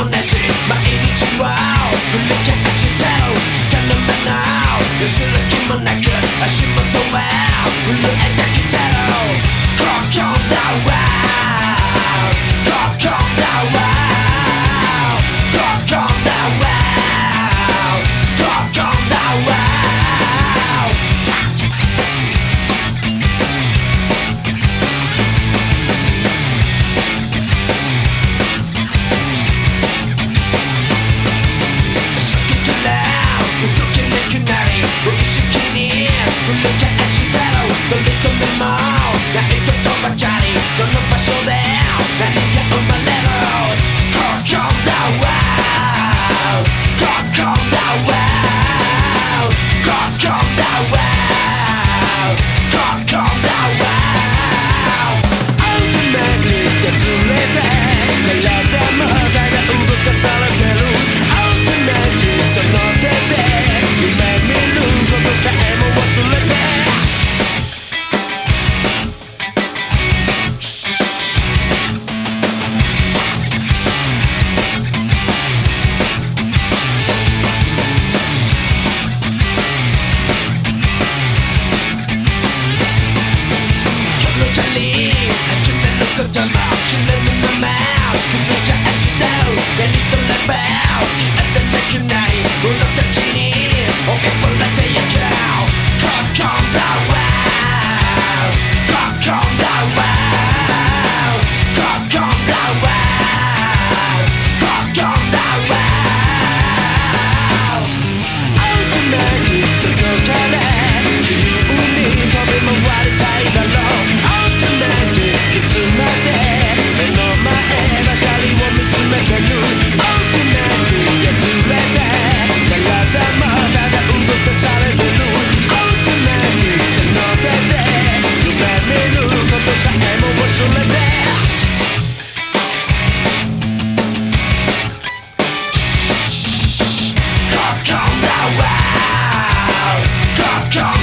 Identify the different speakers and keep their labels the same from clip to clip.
Speaker 1: on that train by any two Captain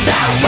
Speaker 1: now